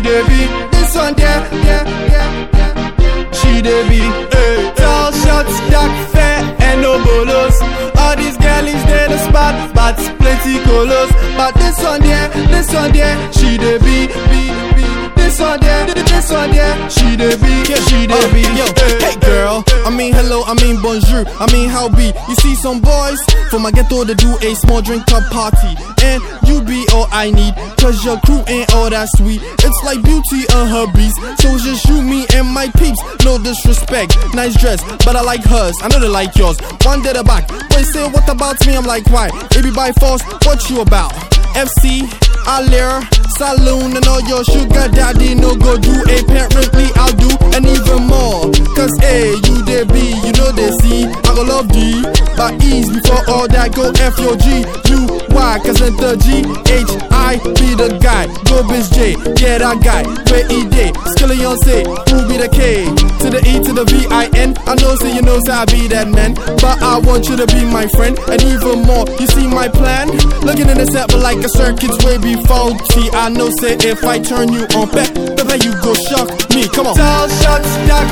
she dey be this one there, yeah, yeah, yeah, she dey be. Hey, Tall shots, dark fair, and no bolos. All these girlies they the spot, but plenty colors. But this one yeah, this one yeah. she dey be, be, be. This one yeah, this one yeah. she dey be, yeah, she dey uh, be. Oh, yo, hey girl. I mean hello, I mean bonjour, I mean how be. You see some boys from my ghetto to do a small drink up party, and you be all I need, cause your crew ain't all that sweet. It's like beauty and her beast, so just you, me, and my peeps. No disrespect, nice dress, but I like hers. I know they like yours. One day the back, they say what about me? I'm like why? Baby by force, what you about? FC, Alir, Saloon, and all your sugar daddy no go do. Apparently I'll your G. You Y, cause I'm the G, H, I be the guy. Go biz J, yeah that guy. Where E day, Skillion say, who be the K? To the E to the V I N. I know say you know say I be that man. But I want you to be my friend, and even more. You see my plan? Looking in the set, but like a circuit's way be faulty. I know say if I turn you on back, baby you go shock me. Come on. Tall shots, dark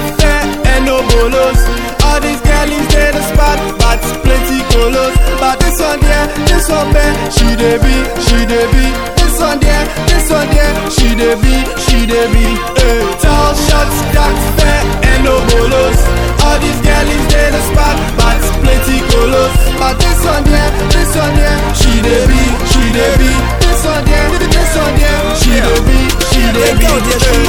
the be, she the be. This one there, this one there, she the be, she the be. Eh. Tall shots, dark fair, and no bolos. All these girlies they the spot, but plenty colors. But this one there, this one there, she the be, she the be. This one there, this one there, she the be, she the be. girl, she dey be.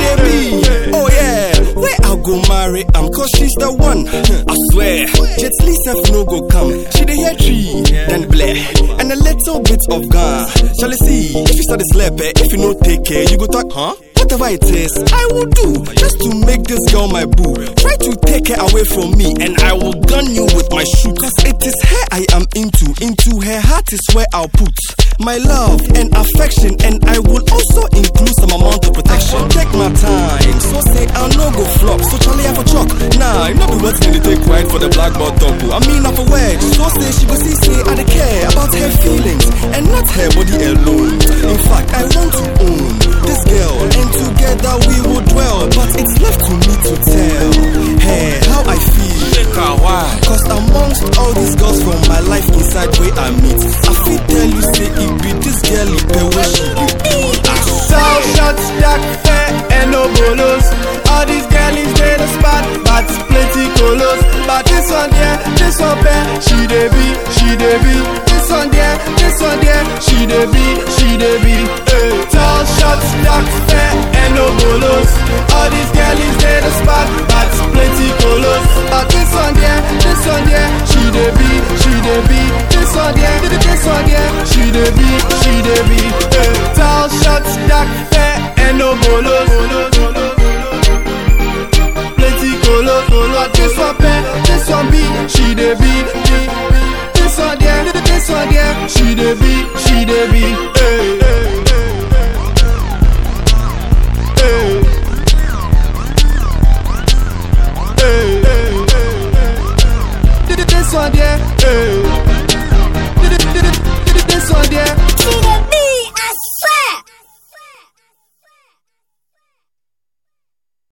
Marry am cause she's the one. I swear, Jet Li self no go come. She dey hear tree, then blare, and a little bit of gun. Shall I see? If you start to slap her, if you no take care, you go talk, huh? Whatever it is, I will do just to make this girl my boo. Try to take her away from me, and I will gun you with my shoe. Cause it is her I am into. Into her heart is where I'll put my love and affection, and I will also I mean, have a wedge. So say she go see say I don't care about her feelings and not her body alone. In fact, I want to own this girl, and together we will dwell. But it's left to me to tell her how I feel. Cause amongst all these girls from my life inside where I meet, I feel tell you say it be this girl it be where she be. Tall shots, dark dey be, she dey be. This one there, this one there, she dey be, she dey be. Eh. Tall shots, dark fair, and no bolos. All these girlies they the spot, but plenty colors. But this one there, this one there, she dey be, she dey be. This one there, this one there, she dey be, she dey be. Eh. Tall shots, dark fair, and no bolos. Dey be, she dey be.